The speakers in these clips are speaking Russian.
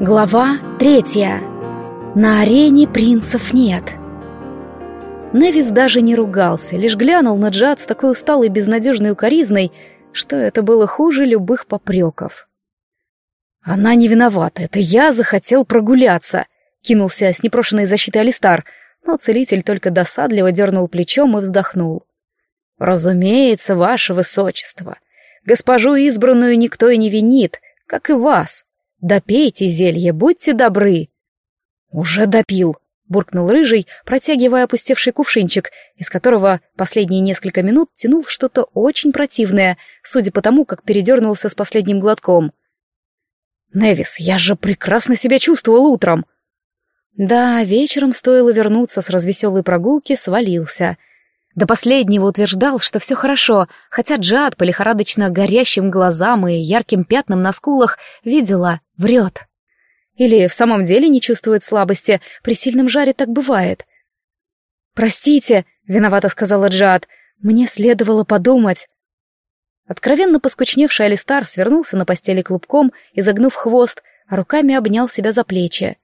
Глава третья. На арене принцев нет. Невис даже не ругался, лишь глянул на Джад с такой усталой безнадежной укоризной, что это было хуже любых попреков. «Она не виновата, это я захотел прогуляться», — кинулся с непрошенной защитой Алистар, но целитель только досадливо дернул плечом и вздохнул. «Разумеется, ваше высочество. Госпожу избранную никто и не винит, как и вас. Допейте зелье, будьте добры. Уже допил, буркнул рыжий, протягивая опустевший кувшинчик, из которого последние несколько минут тянул что-то очень противное, судя по тому, как передернулся с последним глотком. «Невис, я же прекрасно себя чувствовал утром!» Да, вечером стоило вернуться с развеселой прогулки, свалился — до последнего утверждал, что все хорошо, хотя Джад по лихорадочно горящим глазам и ярким пятнам на скулах видела, врет. Или в самом деле не чувствует слабости, при сильном жаре так бывает. «Простите», — виновато сказала Джад, — «мне следовало подумать». Откровенно поскучневший Алистар свернулся на постели клубком, изогнув хвост, а руками обнял себя за плечи.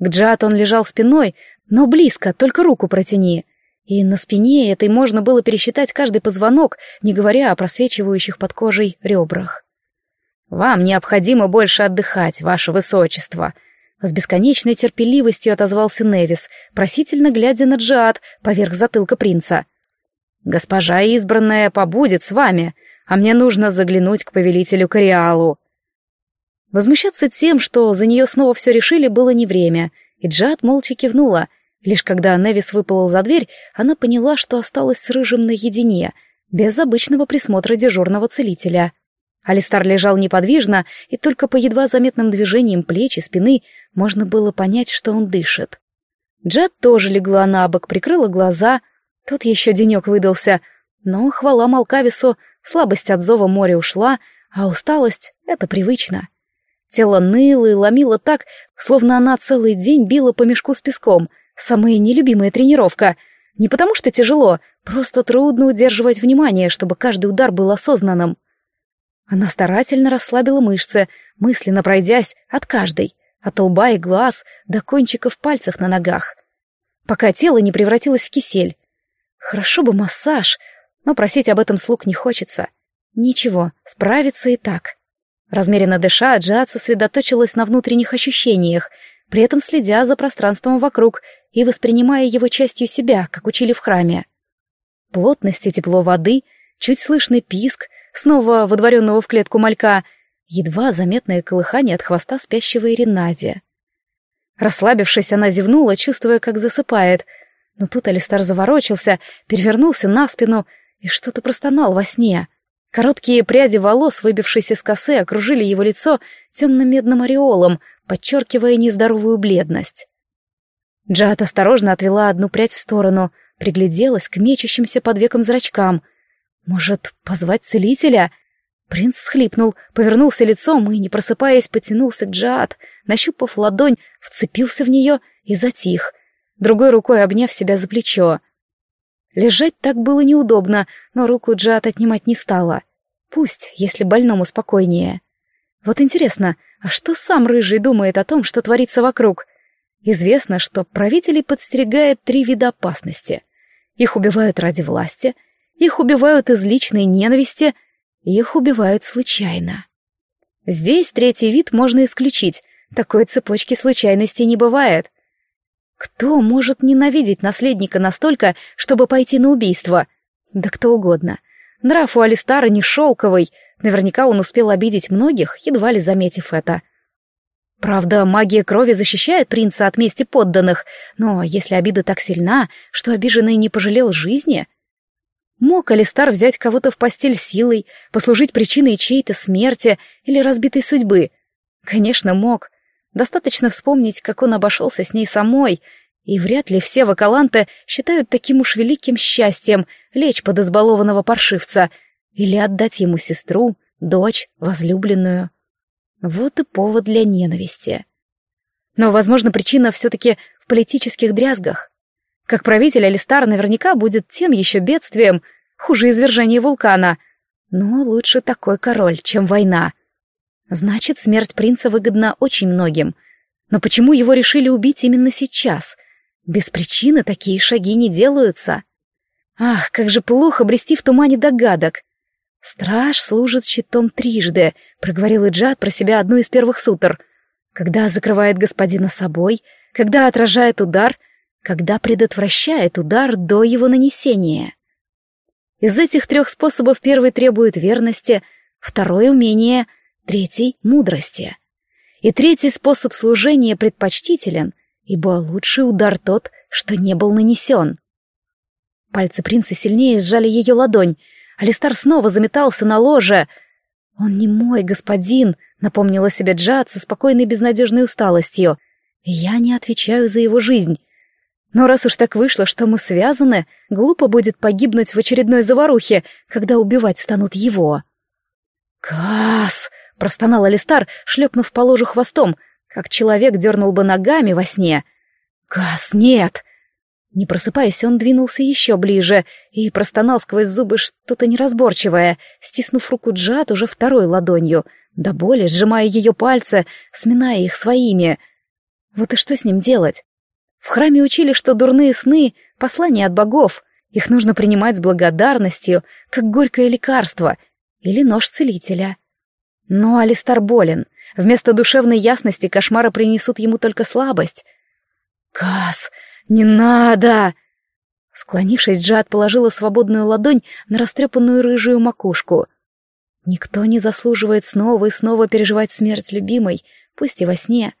К Джад он лежал спиной, но близко, только руку протяни — и на спине этой можно было пересчитать каждый позвонок, не говоря о просвечивающих под кожей ребрах. «Вам необходимо больше отдыхать, ваше высочество», — с бесконечной терпеливостью отозвался Невис, просительно глядя на Джиад поверх затылка принца. «Госпожа избранная побудет с вами, а мне нужно заглянуть к повелителю Кориалу». Возмущаться тем, что за нее снова все решили, было не время, и Джиад молча кивнула — Лишь когда Невис выплыл за дверь, она поняла, что осталась с Рыжим наедине, без обычного присмотра дежурного целителя. Алистар лежал неподвижно, и только по едва заметным движениям плеч и спины можно было понять, что он дышит. Джад тоже легла на бок, прикрыла глаза. Тут еще денек выдался. Но, хвала Малкавису, слабость от зова моря ушла, а усталость — это привычно. Тело ныло и ломило так, словно она целый день била по мешку с песком — Самая нелюбимая тренировка. Не потому что тяжело, просто трудно удерживать внимание, чтобы каждый удар был осознанным. Она старательно расслабила мышцы, мысленно пройдясь от каждой, от лба и глаз до кончиков пальцев на ногах, пока тело не превратилось в кисель. Хорошо бы массаж, но просить об этом слуг не хочется. Ничего, справится и так. Размеренно дыша, Джиад сосредоточилась на внутренних ощущениях, при этом следя за пространством вокруг и воспринимая его частью себя, как учили в храме. Плотность и тепло воды, чуть слышный писк, снова водворенного в клетку малька, едва заметное колыхание от хвоста спящего Иринадия. Расслабившись, она зевнула, чувствуя, как засыпает, но тут Алистар заворочился, перевернулся на спину и что-то простонал во сне. Короткие пряди волос, выбившиеся из косы, окружили его лицо темно-медным ореолом, подчеркивая нездоровую бледность. Джад осторожно отвела одну прядь в сторону, пригляделась к мечущимся под веком зрачкам. «Может, позвать целителя?» Принц всхлипнул, повернулся лицом и, не просыпаясь, потянулся к Джад, нащупав ладонь, вцепился в нее и затих, другой рукой обняв себя за плечо. Лежать так было неудобно, но руку Джад отнимать не стала. Пусть, если больному спокойнее. Вот интересно, а что сам Рыжий думает о том, что творится вокруг? Известно, что правителей подстерегает три вида опасности. Их убивают ради власти, их убивают из личной ненависти, их убивают случайно. Здесь третий вид можно исключить, такой цепочки случайностей не бывает. Кто может ненавидеть наследника настолько, чтобы пойти на убийство? Да кто угодно. Нрав у Алистара не шелковый, наверняка он успел обидеть многих, едва ли заметив это. Правда, магия крови защищает принца от мести подданных, но если обида так сильна, что обиженный не пожалел жизни... Мог Алистар взять кого-то в постель силой, послужить причиной чьей-то смерти или разбитой судьбы? Конечно, мог. Достаточно вспомнить, как он обошелся с ней самой, и вряд ли все вакаланты считают таким уж великим счастьем лечь под избалованного паршивца или отдать ему сестру, дочь, возлюбленную. Вот и повод для ненависти. Но, возможно, причина все-таки в политических дрязгах. Как правитель Алистар наверняка будет тем еще бедствием, хуже извержения вулкана. Но лучше такой король, чем война. Значит, смерть принца выгодна очень многим. Но почему его решили убить именно сейчас? Без причины такие шаги не делаются. Ах, как же плохо брести в тумане догадок. «Страж служит щитом трижды», — проговорил Иджат про себя одну из первых сутр. «Когда закрывает господина собой, когда отражает удар, когда предотвращает удар до его нанесения». Из этих трех способов первый требует верности, второй — умения, третий — мудрости. И третий способ служения предпочтителен, ибо лучший удар тот, что не был нанесен. Пальцы принца сильнее сжали ее ладонь. Алистар снова заметался на ложе. «Он не мой господин», — напомнила себе Джад со спокойной безнадежной усталостью. «Я не отвечаю за его жизнь. Но раз уж так вышло, что мы связаны, глупо будет погибнуть в очередной заварухе, когда убивать станут его. «Кас!» — простонал Алистар, шлепнув по ложу хвостом, как человек дернул бы ногами во сне. «Кас, нет!» Не просыпаясь, он двинулся еще ближе и простонал сквозь зубы что-то неразборчивое, стиснув руку Джад уже второй ладонью, до боли сжимая ее пальцы, сминая их своими. Вот и что с ним делать? В храме учили, что дурные сны — послание от богов, их нужно принимать с благодарностью, как горькое лекарство или нож целителя. Но Алистар болен. Вместо душевной ясности кошмары принесут ему только слабость. «Кас, не надо!» Склонившись, Джад положила свободную ладонь на растрепанную рыжую макушку. Никто не заслуживает снова и снова переживать смерть любимой, пусть и во сне.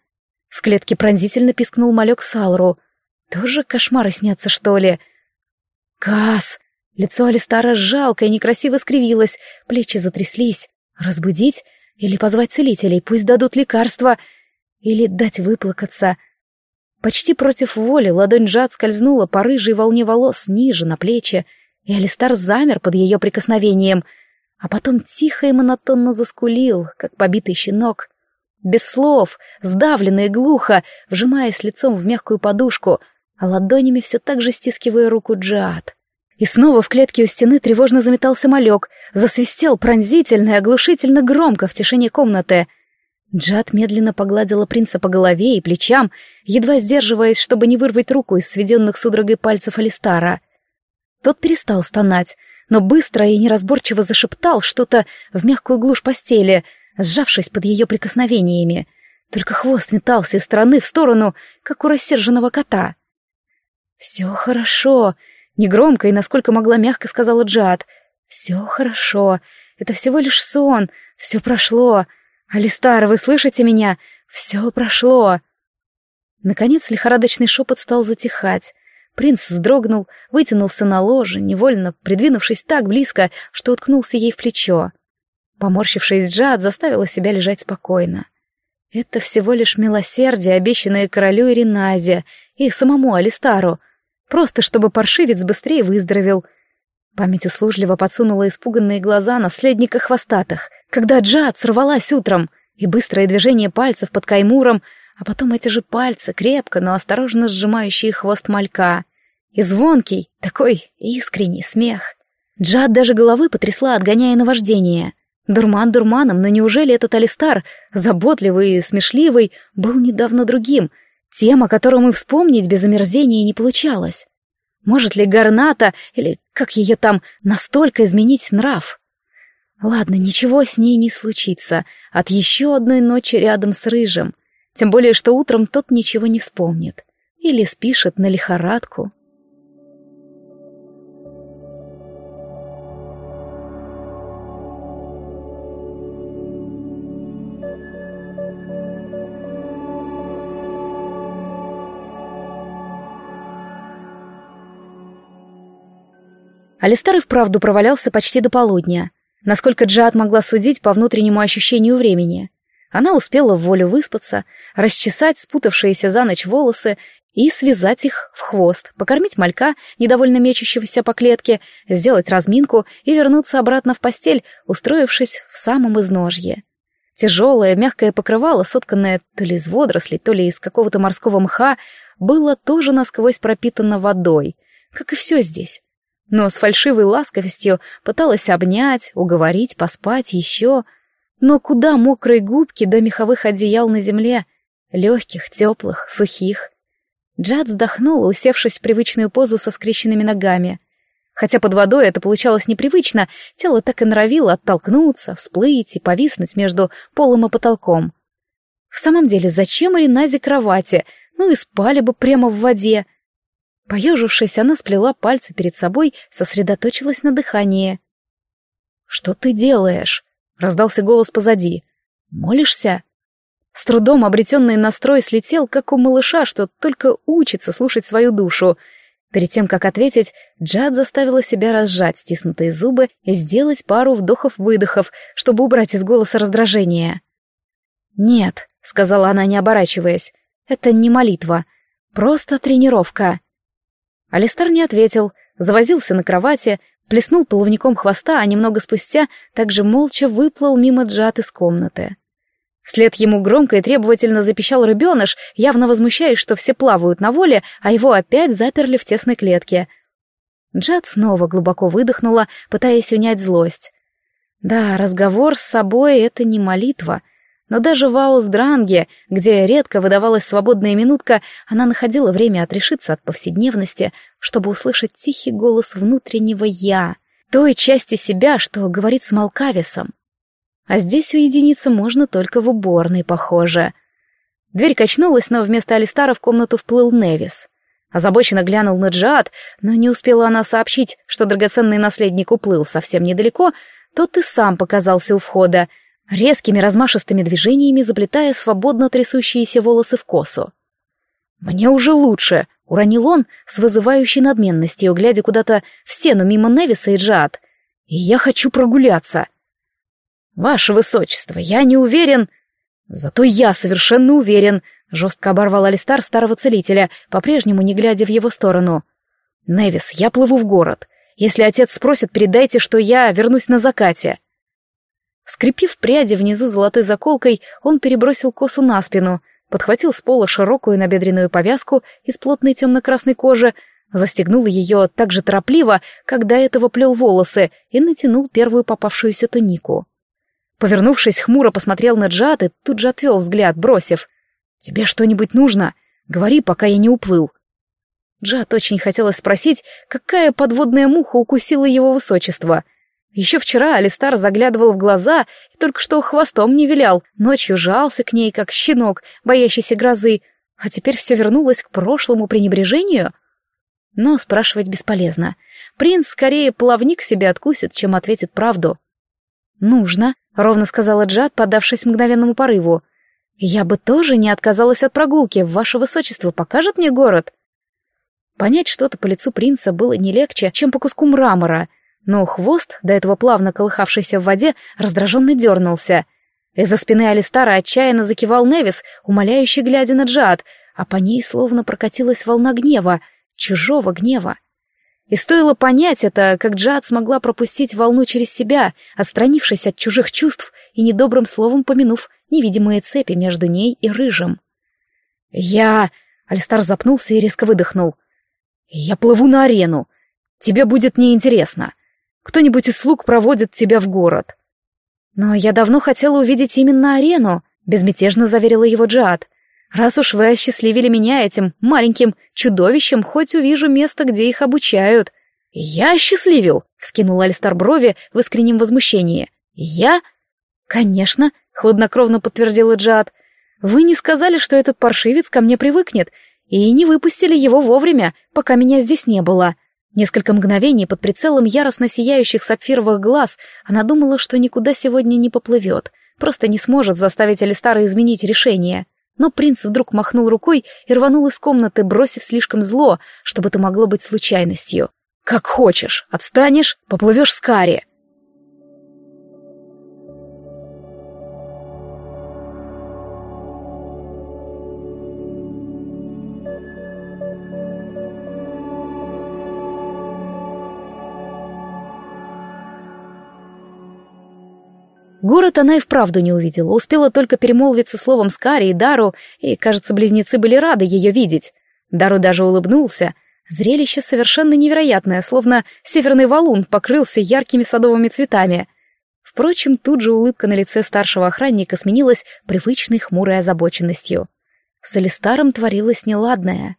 В клетке пронзительно пискнул малек Салру. Тоже кошмары снятся, что ли? Кас! Лицо Алистара жалко и некрасиво скривилось, плечи затряслись. Разбудить? Или позвать целителей, пусть дадут лекарства? Или дать выплакаться? Почти против воли ладонь Джад скользнула по рыжей волне волос ниже, на плечи, и Алистар замер под ее прикосновением, а потом тихо и монотонно заскулил, как побитый щенок без слов, сдавленно и глухо, вжимаясь лицом в мягкую подушку, а ладонями все так же стискивая руку Джад. И снова в клетке у стены тревожно заметался малек, засвистел пронзительно и оглушительно громко в тишине комнаты. Джад медленно погладила принца по голове и плечам, едва сдерживаясь, чтобы не вырвать руку из сведенных судорогой пальцев Алистара. Тот перестал стонать, но быстро и неразборчиво зашептал что-то в мягкую глушь постели — сжавшись под ее прикосновениями. Только хвост метался из стороны в сторону, как у рассерженного кота. «Все хорошо», — негромко и насколько могла мягко сказала Джад. «Все хорошо. Это всего лишь сон. Все прошло. Алистар, вы слышите меня? Все прошло». Наконец лихорадочный шепот стал затихать. Принц вздрогнул, вытянулся на ложе, невольно придвинувшись так близко, что уткнулся ей в плечо. Поморщившись, Джад заставила себя лежать спокойно. Это всего лишь милосердие, обещанное королю Ириназе и самому Алистару, просто чтобы паршивец быстрее выздоровел. Память услужливо подсунула испуганные глаза наследника хвостатых, когда Джад сорвалась утром, и быстрое движение пальцев под каймуром, а потом эти же пальцы, крепко, но осторожно сжимающие хвост малька. И звонкий, такой искренний смех. Джад даже головы потрясла, отгоняя наваждение — Дурман дурманом, но неужели этот Алистар, заботливый и смешливый, был недавно другим, тем, о котором и вспомнить без омерзения не получалось? Может ли Гарната, или как ее там, настолько изменить нрав? Ладно, ничего с ней не случится от еще одной ночи рядом с Рыжим, тем более, что утром тот ничего не вспомнит или спишет на лихорадку. Алистар и вправду провалялся почти до полудня, насколько Джад могла судить по внутреннему ощущению времени. Она успела в волю выспаться, расчесать спутавшиеся за ночь волосы и связать их в хвост, покормить малька, недовольно мечущегося по клетке, сделать разминку и вернуться обратно в постель, устроившись в самом изножье. Тяжелое, мягкое покрывало, сотканное то ли из водорослей, то ли из какого-то морского мха, было тоже насквозь пропитано водой, как и все здесь но с фальшивой ласковостью пыталась обнять, уговорить, поспать еще. Но куда мокрые губки до меховых одеял на земле? Легких, теплых, сухих. Джад вздохнула, усевшись в привычную позу со скрещенными ногами. Хотя под водой это получалось непривычно, тело так и норовило оттолкнуться, всплыть и повиснуть между полом и потолком. В самом деле, зачем Ариназе кровати? Ну и спали бы прямо в воде. Поежившись, она сплела пальцы перед собой, сосредоточилась на дыхании. «Что ты делаешь?» — раздался голос позади. «Молишься?» С трудом обретенный настрой слетел, как у малыша, что только учится слушать свою душу. Перед тем, как ответить, Джад заставила себя разжать стиснутые зубы и сделать пару вдохов-выдохов, чтобы убрать из голоса раздражение. «Нет», — сказала она, не оборачиваясь, — «это не молитва, просто тренировка». Алистар не ответил, завозился на кровати, плеснул половником хвоста, а немного спустя также молча выплыл мимо Джад из комнаты. Вслед ему громко и требовательно запищал рыбеныш, явно возмущаясь, что все плавают на воле, а его опять заперли в тесной клетке. Джад снова глубоко выдохнула, пытаясь унять злость. Да, разговор с собой — это не молитва, но даже в Аус-Дранге, где редко выдавалась свободная минутка, она находила время отрешиться от повседневности, чтобы услышать тихий голос внутреннего «я», той части себя, что говорит с Малкависом. А здесь уединиться можно только в уборной, похоже. Дверь качнулась, но вместо Алистара в комнату вплыл Невис. Озабоченно глянул на Джад, но не успела она сообщить, что драгоценный наследник уплыл совсем недалеко, тот и сам показался у входа — резкими размашистыми движениями заплетая свободно трясущиеся волосы в косу. «Мне уже лучше», — уронил он с вызывающей надменностью, глядя куда-то в стену мимо Невиса и Джад. «И я хочу прогуляться». «Ваше высочество, я не уверен...» «Зато я совершенно уверен», — жестко оборвал Алистар старого целителя, по-прежнему не глядя в его сторону. «Невис, я плыву в город. Если отец спросит, передайте, что я вернусь на закате». Скрепив пряди внизу золотой заколкой, он перебросил косу на спину, подхватил с пола широкую набедренную повязку из плотной темно-красной кожи, застегнул ее так же торопливо, как до этого плел волосы, и натянул первую попавшуюся тунику. Повернувшись, хмуро посмотрел на Джад и тут же отвел взгляд, бросив. «Тебе что-нибудь нужно? Говори, пока я не уплыл». Джад очень хотелось спросить, какая подводная муха укусила его высочество — еще вчера Алистар заглядывал в глаза и только что хвостом не вилял, ночью жался к ней, как щенок, боящийся грозы, а теперь все вернулось к прошлому пренебрежению? Но спрашивать бесполезно. Принц скорее плавник себе откусит, чем ответит правду. «Нужно», — ровно сказала Джад, поддавшись мгновенному порыву. «Я бы тоже не отказалась от прогулки. Ваше высочество покажет мне город?» Понять что-то по лицу принца было не легче, чем по куску мрамора — но хвост, до этого плавно колыхавшийся в воде, раздраженно дернулся. Из-за спины Алистара отчаянно закивал Невис, умоляющий глядя на Джад, а по ней словно прокатилась волна гнева, чужого гнева. И стоило понять это, как Джад смогла пропустить волну через себя, отстранившись от чужих чувств и недобрым словом помянув невидимые цепи между ней и Рыжим. «Я...» — Алистар запнулся и резко выдохнул. «Я плыву на арену. Тебе будет неинтересно. Кто-нибудь из слуг проводит тебя в город. Но я давно хотела увидеть именно арену, безмятежно заверила его Джад. Раз уж вы осчастливили меня этим маленьким чудовищем, хоть увижу место, где их обучают. Я осчастливил, вскинул Алистар брови в искреннем возмущении. Я? Конечно, хладнокровно подтвердила Джад. Вы не сказали, что этот паршивец ко мне привыкнет, и не выпустили его вовремя, пока меня здесь не было. Несколько мгновений под прицелом яростно сияющих сапфировых глаз она думала, что никуда сегодня не поплывет, просто не сможет заставить Алистара изменить решение. Но принц вдруг махнул рукой и рванул из комнаты, бросив слишком зло, чтобы это могло быть случайностью. «Как хочешь, отстанешь, поплывешь с Кари. Город она и вправду не увидела, успела только перемолвиться словом с Кари и Дару, и, кажется, близнецы были рады ее видеть. Дару даже улыбнулся. Зрелище совершенно невероятное, словно северный валун покрылся яркими садовыми цветами. Впрочем, тут же улыбка на лице старшего охранника сменилась привычной хмурой озабоченностью. С Алистаром творилось неладное.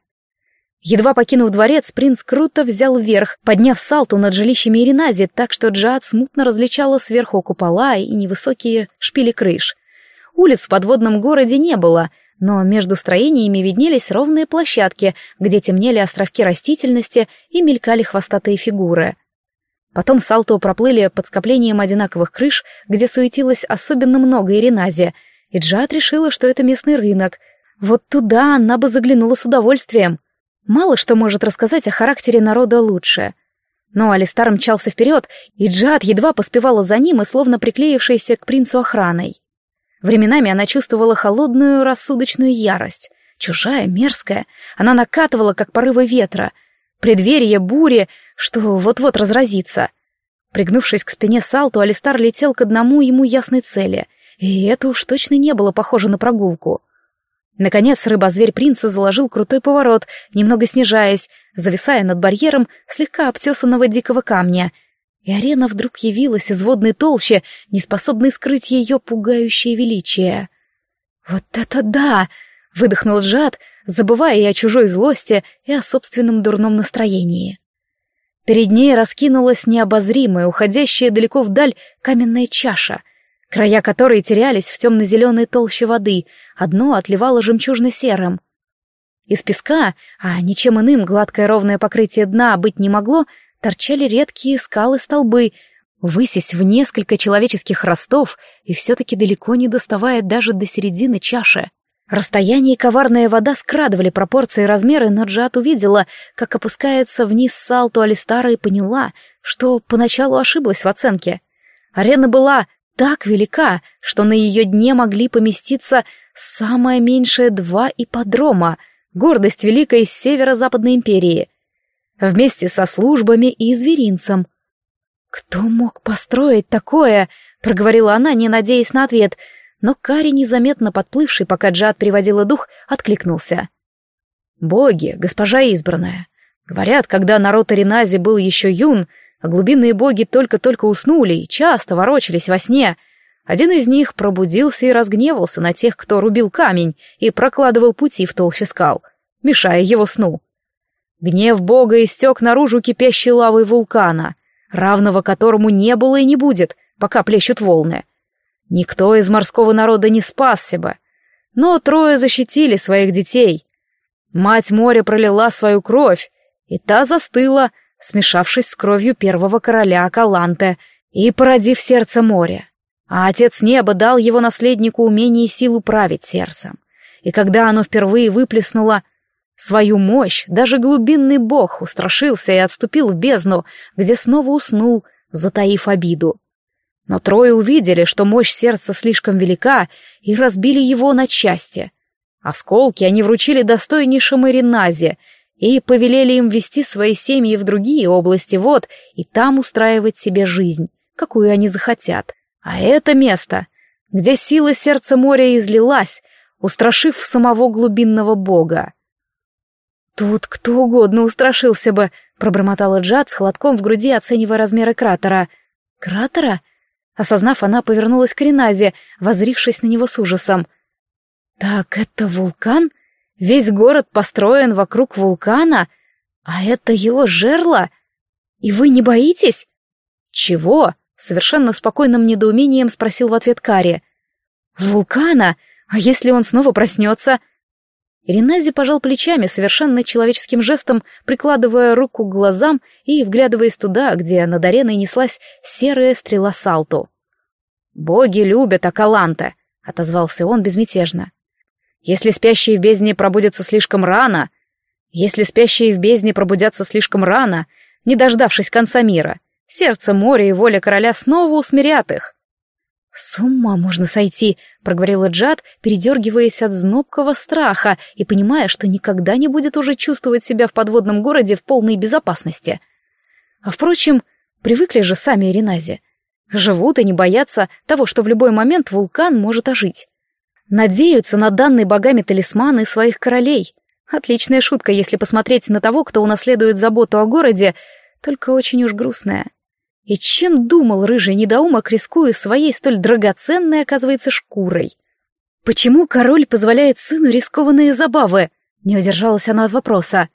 Едва покинув дворец, принц круто взял вверх, подняв салту над жилищами Иринази, так что Джад смутно различала сверху купола и невысокие шпили крыш. Улиц в подводном городе не было, но между строениями виднелись ровные площадки, где темнели островки растительности и мелькали хвостатые фигуры. Потом Салто проплыли под скоплением одинаковых крыш, где суетилось особенно много Иринази, и Джад решила, что это местный рынок. Вот туда она бы заглянула с удовольствием. Мало что может рассказать о характере народа лучше. Но Алистар мчался вперед, и Джад едва поспевала за ним и словно приклеившаяся к принцу охраной. Временами она чувствовала холодную рассудочную ярость. Чужая, мерзкая. Она накатывала, как порывы ветра. Преддверие бури, что вот-вот разразится. Пригнувшись к спине Салту, Алистар летел к одному ему ясной цели. И это уж точно не было похоже на прогулку. Наконец рыба-зверь принца заложил крутой поворот, немного снижаясь, зависая над барьером слегка обтесанного дикого камня. И арена вдруг явилась из водной толщи, неспособной скрыть ее пугающее величие. «Вот это да!» — выдохнул Джад, забывая и о чужой злости, и о собственном дурном настроении. Перед ней раскинулась необозримая, уходящая далеко вдаль каменная чаша, края которой терялись в темно-зеленой толще воды, одно отливало жемчужно-серым. Из песка, а ничем иным гладкое ровное покрытие дна быть не могло, торчали редкие скалы-столбы, высясь в несколько человеческих ростов и все-таки далеко не доставая даже до середины чаши. Расстояние и коварная вода скрадывали пропорции и размеры, но Джат увидела, как опускается вниз салту Алистара и поняла, что поначалу ошиблась в оценке. Арена была так велика, что на ее дне могли поместиться самое меньшее два ипподрома, гордость великой северо-западной империи, вместе со службами и зверинцем. «Кто мог построить такое?» — проговорила она, не надеясь на ответ — но Кари, незаметно подплывший, пока Джад приводила дух, откликнулся. «Боги, госпожа избранная. Говорят, когда народ Аринази был еще юн, а глубинные боги только-только уснули и часто ворочались во сне, один из них пробудился и разгневался на тех, кто рубил камень и прокладывал пути в толще скал, мешая его сну. Гнев бога истек наружу кипящей лавой вулкана, равного которому не было и не будет, пока плещут волны. Никто из морского народа не спасся бы. Но трое защитили своих детей. Мать моря пролила свою кровь, и та застыла, смешавшись с кровью первого короля Каланте и породив сердце моря. А отец неба дал его наследнику умение и силу править сердцем. И когда оно впервые выплеснуло свою мощь, даже глубинный бог устрашился и отступил в бездну, где снова уснул, затаив обиду. Но трое увидели, что мощь сердца слишком велика, и разбили его на части. Осколки они вручили достойнейшему Ириназе и повелели им вести свои семьи в другие области вод и там устраивать себе жизнь, какую они захотят. А это место, где сила сердца моря излилась, устрашив самого глубинного бога. «Тут кто угодно устрашился бы», — пробормотала Джад с холодком в груди, оценивая размеры кратера. «Кратера? Осознав, она повернулась к Реназе, возрившись на него с ужасом. «Так это вулкан? Весь город построен вокруг вулкана? А это его жерло? И вы не боитесь?» «Чего?» — совершенно спокойным недоумением спросил в ответ Кари. «Вулкана? А если он снова проснется?» Иринази пожал плечами, совершенно человеческим жестом, прикладывая руку к глазам и вглядываясь туда, где над ареной неслась серая стрела Салту. «Боги любят Акаланта», — отозвался он безмятежно. «Если спящие в бездне пробудятся слишком рано, если спящие в бездне пробудятся слишком рано, не дождавшись конца мира, сердце моря и воля короля снова усмирят их. «С ума можно сойти», — проговорила Джад, передергиваясь от знобкого страха и понимая, что никогда не будет уже чувствовать себя в подводном городе в полной безопасности. А впрочем, привыкли же сами Иринази. Живут и не боятся того, что в любой момент вулкан может ожить. Надеются на данный богами талисманы своих королей. Отличная шутка, если посмотреть на того, кто унаследует заботу о городе, только очень уж грустная. И чем думал рыжий недоумок, рискуя своей столь драгоценной, оказывается, шкурой? Почему король позволяет сыну рискованные забавы? Не удержалась она от вопроса.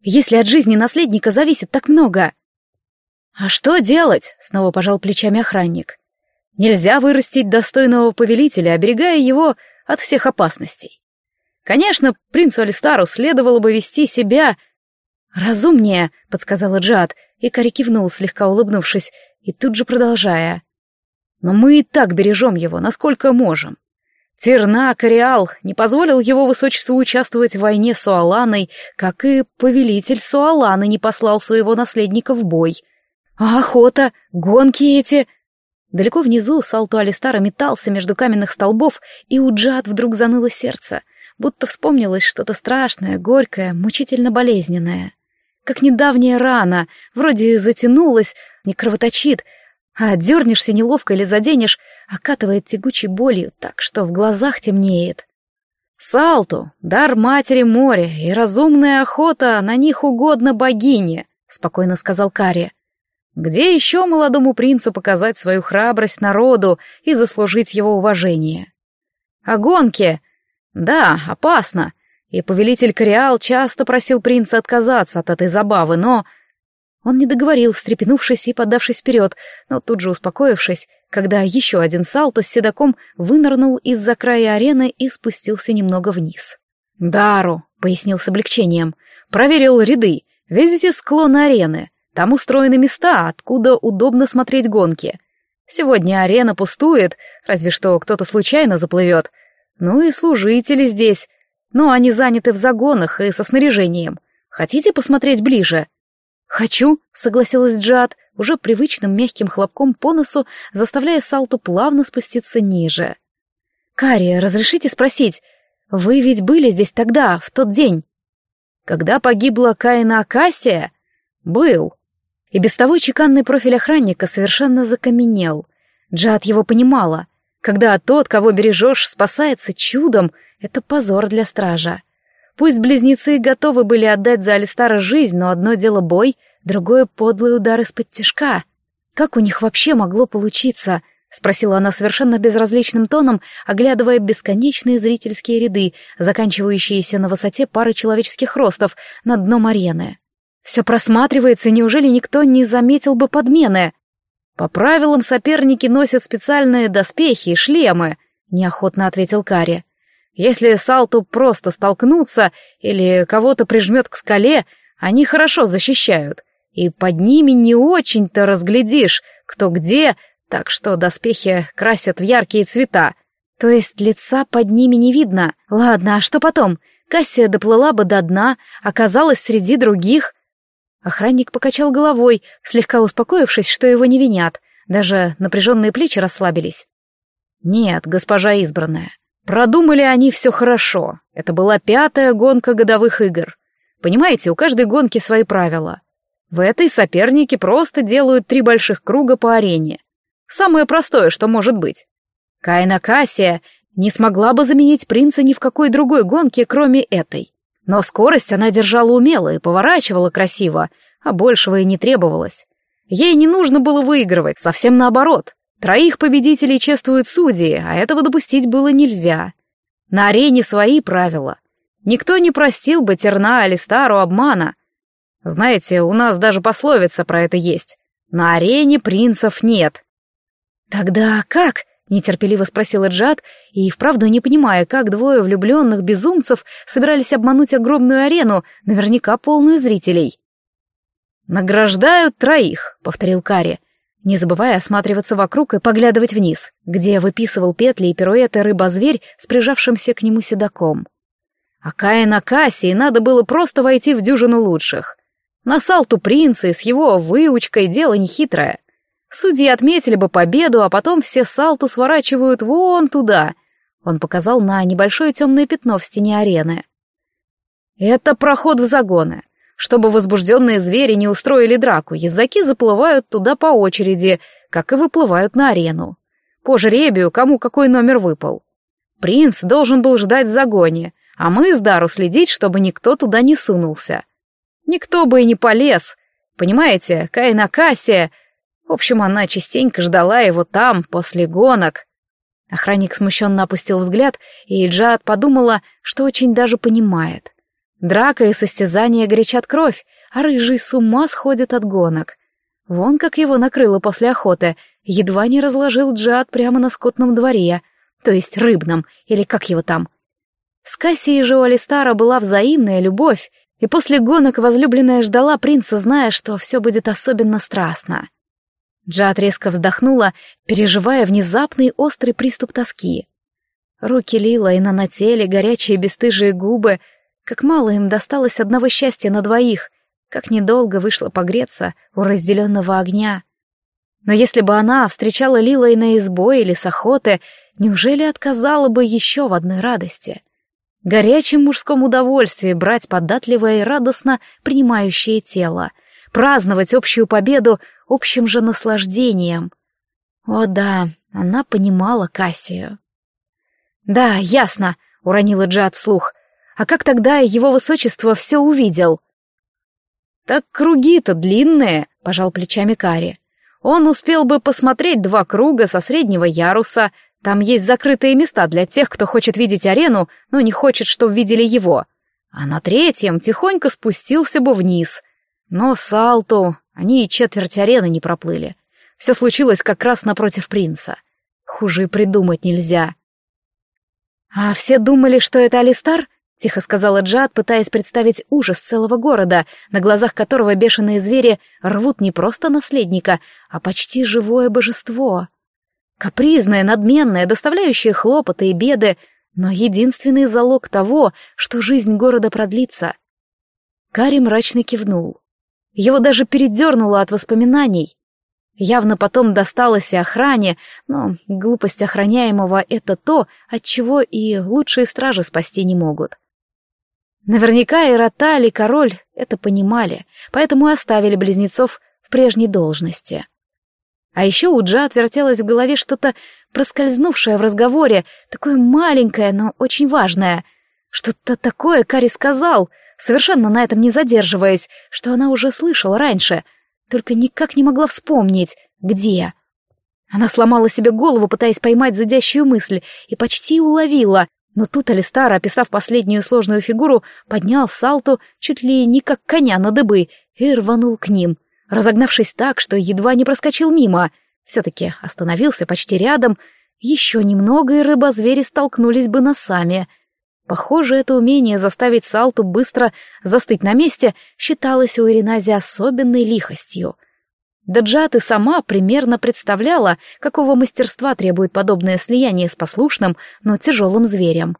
Если от жизни наследника зависит так много. А что делать? Снова пожал плечами охранник. Нельзя вырастить достойного повелителя, оберегая его от всех опасностей. Конечно, принцу Алистару следовало бы вести себя... «Разумнее», — подсказала Джад, и Кари кивнул, слегка улыбнувшись, и тут же продолжая. «Но мы и так бережем его, насколько можем. Терна Кориал не позволил его высочеству участвовать в войне с Суаланой, как и повелитель Суаланы не послал своего наследника в бой. А охота, гонки эти... Далеко внизу Салту Алистара метался между каменных столбов, и у Джад вдруг заныло сердце, будто вспомнилось что-то страшное, горькое, мучительно болезненное. Как недавняя рана, вроде затянулась, не кровоточит, а дернешься неловко или заденешь, окатывает тягучей болью так, что в глазах темнеет. Салту, дар матери моря и разумная охота на них угодно богине, спокойно сказал Кари. Где еще молодому принцу показать свою храбрость народу и заслужить его уважение? О гонке? Да, опасно. И повелитель Кориал часто просил принца отказаться от этой забавы, но он не договорил, встрепенувшись и подавшись вперед, но тут же успокоившись, когда еще один салто с седаком вынырнул из-за края арены и спустился немного вниз. «Дару», — пояснил с облегчением, — «проверил ряды. Видите склон арены? Там устроены места, откуда удобно смотреть гонки. Сегодня арена пустует, разве что кто-то случайно заплывет. Ну и служители здесь, но они заняты в загонах и со снаряжением. Хотите посмотреть ближе?» «Хочу», — согласилась Джад, уже привычным мягким хлопком по носу, заставляя Салту плавно спуститься ниже. «Кария, разрешите спросить, вы ведь были здесь тогда, в тот день?» «Когда погибла Каина Акасия?» «Был». И без того чеканный профиль охранника совершенно закаменел. Джад его понимала. Когда тот, кого бережешь, спасается чудом, это позор для стража. Пусть близнецы готовы были отдать за Алистара жизнь, но одно дело бой, другое — подлый удар из-под тяжка. Как у них вообще могло получиться? — спросила она совершенно безразличным тоном, оглядывая бесконечные зрительские ряды, заканчивающиеся на высоте пары человеческих ростов над дном арены. «Все просматривается, неужели никто не заметил бы подмены?» «По правилам соперники носят специальные доспехи и шлемы», — неохотно ответил Карри. Если Салту просто столкнуться или кого-то прижмет к скале, они хорошо защищают, и под ними не очень-то разглядишь, кто где, так что доспехи красят в яркие цвета. То есть лица под ними не видно. Ладно, а что потом? Кассия доплыла бы до дна, оказалась среди других. Охранник покачал головой, слегка успокоившись, что его не винят. Даже напряженные плечи расслабились. «Нет, госпожа избранная, Продумали они все хорошо. Это была пятая гонка годовых игр. Понимаете, у каждой гонки свои правила. В этой соперники просто делают три больших круга по арене. Самое простое, что может быть. Кайна Кассия не смогла бы заменить принца ни в какой другой гонке, кроме этой. Но скорость она держала умело и поворачивала красиво, а большего и не требовалось. Ей не нужно было выигрывать, совсем наоборот. Троих победителей чествуют судьи, а этого допустить было нельзя. На арене свои правила. Никто не простил бы Терна Алистару обмана. Знаете, у нас даже пословица про это есть. На арене принцев нет. Тогда как? Нетерпеливо спросила Джад, и вправду не понимая, как двое влюбленных безумцев собирались обмануть огромную арену, наверняка полную зрителей. «Награждают троих», — повторил Карри не забывая осматриваться вокруг и поглядывать вниз, где выписывал петли и пируэты рыба-зверь с прижавшимся к нему седаком. А Каина Кассии надо было просто войти в дюжину лучших. На салту принца с его выучкой дело нехитрое. Судьи отметили бы победу, а потом все салту сворачивают вон туда. Он показал на небольшое темное пятно в стене арены. Это проход в загоны. Чтобы возбужденные звери не устроили драку, ездаки заплывают туда по очереди, как и выплывают на арену. По жребию, кому какой номер выпал. Принц должен был ждать в загоне, а мы с Дару следить, чтобы никто туда не сунулся. Никто бы и не полез. Понимаете, Каина Кассия... В общем, она частенько ждала его там, после гонок. Охранник смущенно опустил взгляд, и Джад подумала, что очень даже понимает. Драка и состязания горячат кровь, а рыжий с ума сходит от гонок. Вон как его накрыло после охоты, едва не разложил Джад прямо на скотном дворе, то есть рыбном, или как его там. С Кассией же у Алистара была взаимная любовь, и после гонок возлюбленная ждала принца, зная, что все будет особенно страстно. Джад резко вздохнула, переживая внезапный острый приступ тоски. Руки Лила и на теле, горячие бесстыжие губы. Как мало им досталось одного счастья на двоих, как недолго вышло погреться у разделенного огня. Но если бы она встречала Лила и на избой или с охоты, неужели отказала бы еще в одной радости? Горячем мужском удовольствии брать податливое и радостно принимающее тело, праздновать общую победу общим же наслаждением. О да, она понимала Кассию. «Да, ясно», — уронила Джад вслух. «А как тогда его высочество все увидел?» «Так круги-то длинные», — пожал плечами Кари. «Он успел бы посмотреть два круга со среднего яруса. Там есть закрытые места для тех, кто хочет видеть арену, но не хочет, чтобы видели его. А на третьем тихонько спустился бы вниз. Но Салту они и четверть арены не проплыли. Все случилось как раз напротив принца. Хуже и придумать нельзя. «А все думали, что это Алистар?» — тихо сказала Джад, пытаясь представить ужас целого города, на глазах которого бешеные звери рвут не просто наследника, а почти живое божество. Капризное, надменное, доставляющее хлопоты и беды, но единственный залог того, что жизнь города продлится. Кари мрачно кивнул. Его даже передернуло от воспоминаний. Явно потом досталось и охране, но глупость охраняемого — это то, от чего и лучшие стражи спасти не могут. Наверняка и Роталь, и король это понимали, поэтому и оставили близнецов в прежней должности. А еще у Джа отвертелось в голове что-то проскользнувшее в разговоре, такое маленькое, но очень важное. Что-то такое Кари сказал — совершенно на этом не задерживаясь, что она уже слышала раньше, только никак не могла вспомнить, где. Она сломала себе голову, пытаясь поймать зудящую мысль, и почти уловила, но тут Алистар, описав последнюю сложную фигуру, поднял салту чуть ли не как коня на дыбы и рванул к ним, разогнавшись так, что едва не проскочил мимо. Все-таки остановился почти рядом. Еще немного, и рыбозвери столкнулись бы носами — Похоже, это умение заставить Салту быстро застыть на месте считалось у Иринази особенной лихостью. Даджат и сама примерно представляла, какого мастерства требует подобное слияние с послушным, но тяжелым зверем.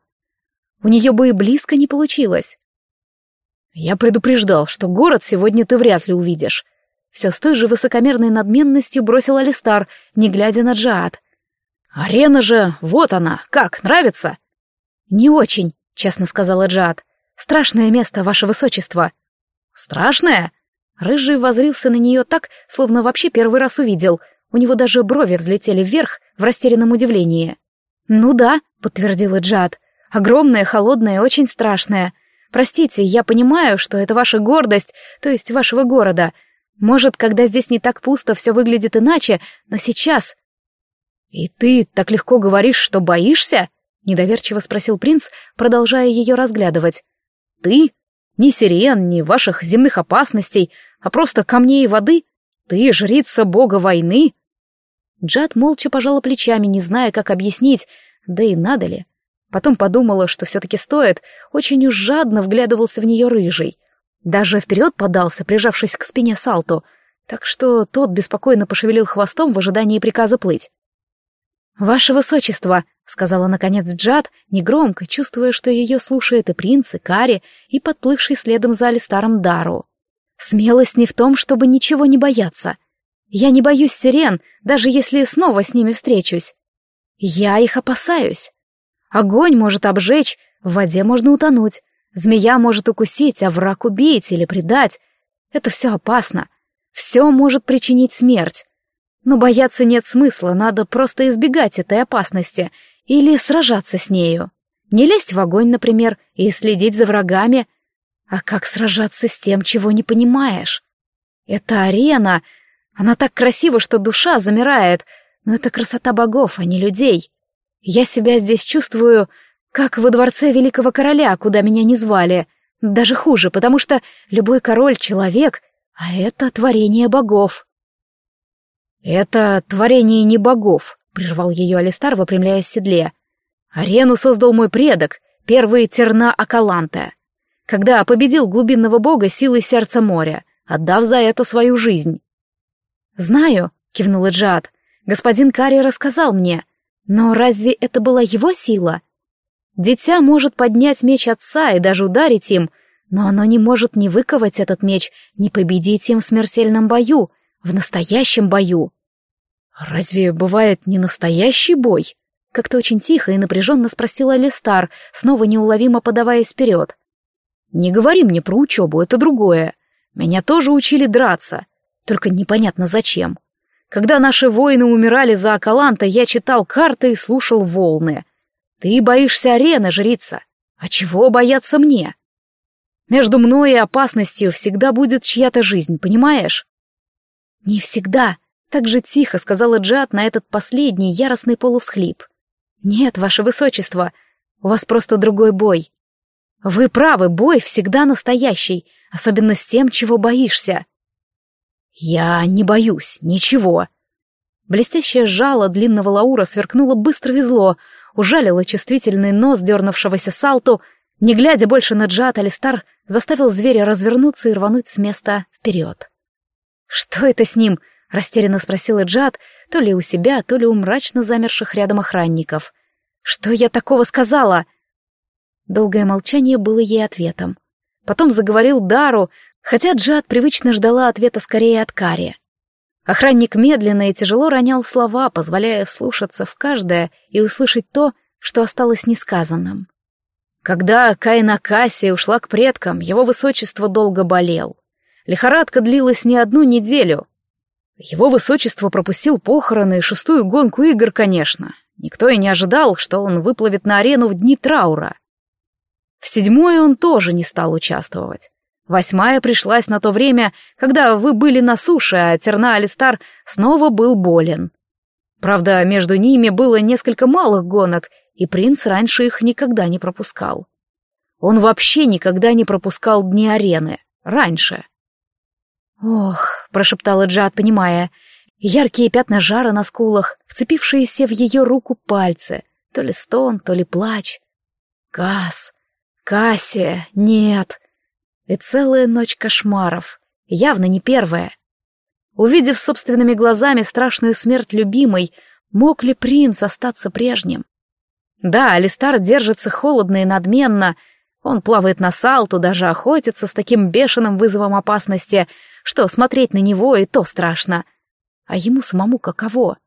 У нее бы и близко не получилось. «Я предупреждал, что город сегодня ты вряд ли увидишь». Все с той же высокомерной надменностью бросил Алистар, не глядя на Джаат. «Арена же, вот она, как, нравится?» «Не очень», — честно сказала Джад. «Страшное место, ваше высочество». «Страшное?» Рыжий возрился на нее так, словно вообще первый раз увидел. У него даже брови взлетели вверх в растерянном удивлении. «Ну да», — подтвердила Джад. «Огромное, холодное, очень страшное. Простите, я понимаю, что это ваша гордость, то есть вашего города. Может, когда здесь не так пусто, все выглядит иначе, но сейчас...» «И ты так легко говоришь, что боишься?» — недоверчиво спросил принц, продолжая ее разглядывать. «Ты? Ни сирен, ни ваших земных опасностей, а просто камней и воды? Ты жрица бога войны?» Джад молча пожала плечами, не зная, как объяснить, да и надо ли. Потом подумала, что все-таки стоит, очень уж жадно вглядывался в нее рыжий. Даже вперед подался, прижавшись к спине Салту, так что тот беспокойно пошевелил хвостом в ожидании приказа плыть. «Ваше высочество», — сказала наконец Джад, негромко, чувствуя, что ее слушает и принц, и Кари, и подплывший следом за Алистаром Дару. «Смелость не в том, чтобы ничего не бояться. Я не боюсь сирен, даже если снова с ними встречусь. Я их опасаюсь. Огонь может обжечь, в воде можно утонуть, змея может укусить, а враг убить или предать. Это все опасно. Все может причинить смерть. Но бояться нет смысла, надо просто избегать этой опасности или сражаться с нею. Не лезть в огонь, например, и следить за врагами. А как сражаться с тем, чего не понимаешь? Это арена. Она так красива, что душа замирает, но это красота богов, а не людей. Я себя здесь чувствую, как во дворце великого короля, куда меня не звали. Даже хуже, потому что любой король — человек, а это творение богов. «Это творение не богов», — прервал ее Алистар, выпрямляясь в седле. «Арену создал мой предок, первый терна Акаланте, когда победил глубинного бога силой сердца моря, отдав за это свою жизнь». «Знаю», — кивнула Джад, — «господин Карри рассказал мне, но разве это была его сила?» Дитя может поднять меч отца и даже ударить им, но оно не может ни выковать этот меч, ни победить им в смертельном бою, в настоящем бою. «Разве бывает не настоящий бой?» Как-то очень тихо и напряженно спросила Листар, снова неуловимо подаваясь вперед. «Не говори мне про учебу, это другое. Меня тоже учили драться, только непонятно зачем. Когда наши воины умирали за Акаланта, я читал карты и слушал волны. Ты боишься арены, жрица. А чего бояться мне? Между мной и опасностью всегда будет чья-то жизнь, понимаешь? Не всегда, так же тихо сказала Джад на этот последний яростный полувсхлип. Нет, ваше высочество, у вас просто другой бой. Вы правы, бой всегда настоящий, особенно с тем, чего боишься. Я не боюсь, ничего. Блестящее жало длинного лаура сверкнуло быстро и зло, ужалило чувствительный нос дернувшегося салту, не глядя больше на Джад, Алистар заставил зверя развернуться и рвануть с места вперед. «Что это с ним?» — растерянно спросила Джад, то ли у себя, то ли у мрачно замерших рядом охранников. «Что я такого сказала?» Долгое молчание было ей ответом. Потом заговорил Дару, хотя Джад привычно ждала ответа скорее от Кари. Охранник медленно и тяжело ронял слова, позволяя вслушаться в каждое и услышать то, что осталось несказанным. Когда Кайна Касси ушла к предкам, его высочество долго болел. Лихорадка длилась не одну неделю. Его высочество пропустил похороны и шестую гонку игр, конечно. Никто и не ожидал, что он выплывет на арену в дни траура. В седьмой он тоже не стал участвовать. Восьмая пришлась на то время, когда вы были на суше, а Терна Алистар снова был болен. Правда, между ними было несколько малых гонок, и принц раньше их никогда не пропускал. Он вообще никогда не пропускал дни арены. Раньше. «Ох», — прошептала Джад, понимая, яркие пятна жара на скулах, вцепившиеся в ее руку пальцы, то ли стон, то ли плач. «Газ! Кассия! Нет!» И целая ночь кошмаров. Явно не первая. Увидев собственными глазами страшную смерть любимой, мог ли принц остаться прежним? Да, Алистар держится холодно и надменно. Он плавает на салту, даже охотится с таким бешеным вызовом опасности, что смотреть на него и то страшно. А ему самому каково?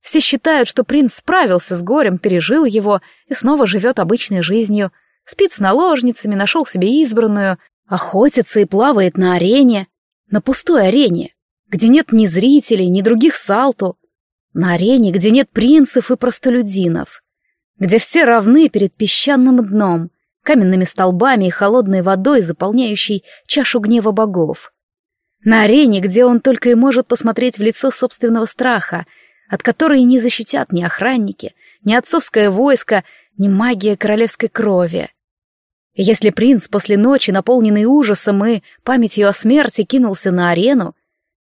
Все считают, что принц справился с горем, пережил его и снова живет обычной жизнью, спит с наложницами, нашел себе избранную, Охотится и плавает на арене, на пустой арене, где нет ни зрителей, ни других салту, на арене, где нет принцев и простолюдинов, где все равны перед песчаным дном, каменными столбами и холодной водой, заполняющей чашу гнева богов. На арене, где он только и может посмотреть в лицо собственного страха, от которой не защитят ни охранники, ни отцовское войско, ни магия королевской крови. Если принц после ночи, наполненный ужасом и памятью о смерти, кинулся на арену,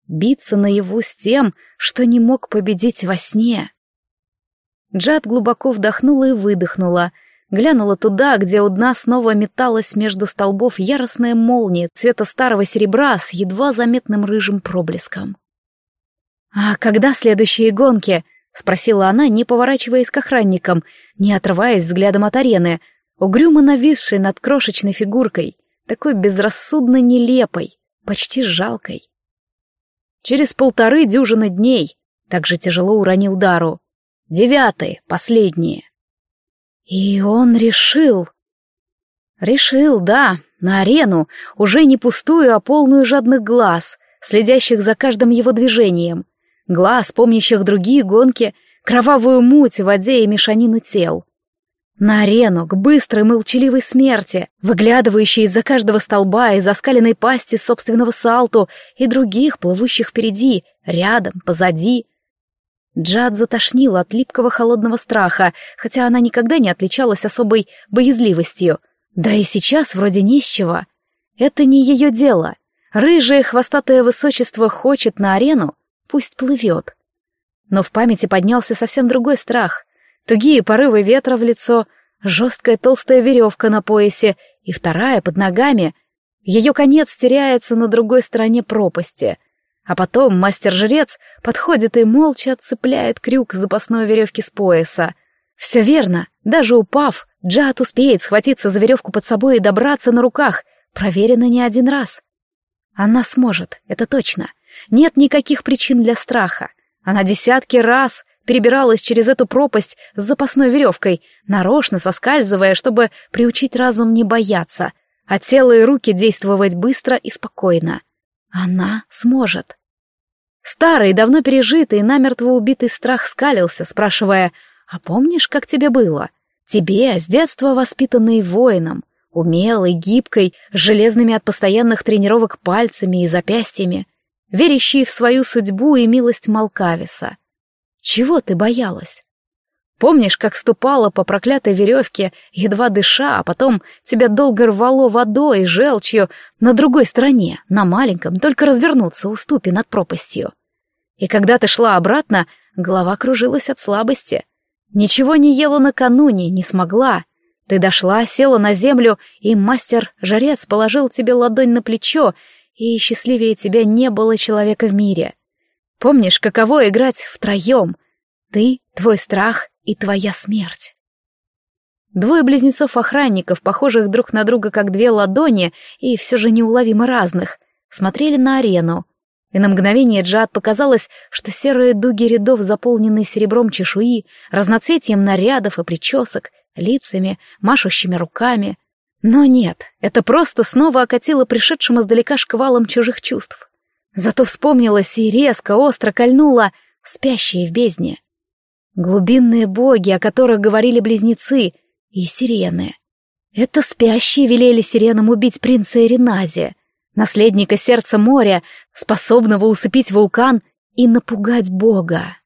биться наяву с тем, что не мог победить во сне. Джад глубоко вдохнула и выдохнула, глянула туда, где у дна снова металась между столбов яростная молния цвета старого серебра с едва заметным рыжим проблеском. «А когда следующие гонки?» — спросила она, не поворачиваясь к охранникам, не отрываясь взглядом от арены — угрюмо нависшей над крошечной фигуркой, такой безрассудно нелепой, почти жалкой. Через полторы дюжины дней так же тяжело уронил Дару. Девятый, последние. И он решил... Решил, да, на арену, уже не пустую, а полную жадных глаз, следящих за каждым его движением, глаз, помнящих другие гонки, кровавую муть в воде и мешанину тел. На арену, к быстрой молчаливой смерти, выглядывающей из-за каждого столба, из оскаленной пасти собственного салту и других, плывущих впереди, рядом, позади. Джад затошнила от липкого холодного страха, хотя она никогда не отличалась особой боязливостью. Да и сейчас вроде не с чего. Это не ее дело. Рыжее хвостатое высочество хочет на арену, пусть плывет. Но в памяти поднялся совсем другой страх тугие порывы ветра в лицо, жесткая толстая веревка на поясе и вторая под ногами. Ее конец теряется на другой стороне пропасти. А потом мастер-жрец подходит и молча отцепляет крюк запасной веревки с пояса. Все верно, даже упав, Джад успеет схватиться за веревку под собой и добраться на руках, проверено не один раз. Она сможет, это точно. Нет никаких причин для страха. Она десятки раз перебиралась через эту пропасть с запасной веревкой, нарочно соскальзывая, чтобы приучить разум не бояться, а тело и руки действовать быстро и спокойно. Она сможет. Старый, давно пережитый, намертво убитый страх скалился, спрашивая, «А помнишь, как тебе было? Тебе, с детства воспитанный воином, умелой, гибкой, с железными от постоянных тренировок пальцами и запястьями, верящий в свою судьбу и милость Малкависа. Чего ты боялась? Помнишь, как ступала по проклятой веревке, едва дыша, а потом тебя долго рвало водой и желчью на другой стороне, на маленьком, только развернуться уступе над пропастью? И когда ты шла обратно, голова кружилась от слабости. Ничего не ела накануне, не смогла. Ты дошла, села на землю, и мастер-жарец положил тебе ладонь на плечо, и счастливее тебя не было человека в мире. Помнишь, каково играть втроем? Ты, твой страх и твоя смерть. Двое близнецов-охранников, похожих друг на друга как две ладони и все же неуловимо разных, смотрели на арену. И на мгновение Джад показалось, что серые дуги рядов, заполненные серебром чешуи, разноцветием нарядов и причесок, лицами, машущими руками. Но нет, это просто снова окатило пришедшим издалека шквалом чужих чувств. Зато вспомнилось и резко, остро кольнуло спящие в бездне. Глубинные боги, о которых говорили близнецы, и сирены. Это спящие велели сиренам убить принца Эринази, наследника сердца моря, способного усыпить вулкан и напугать бога.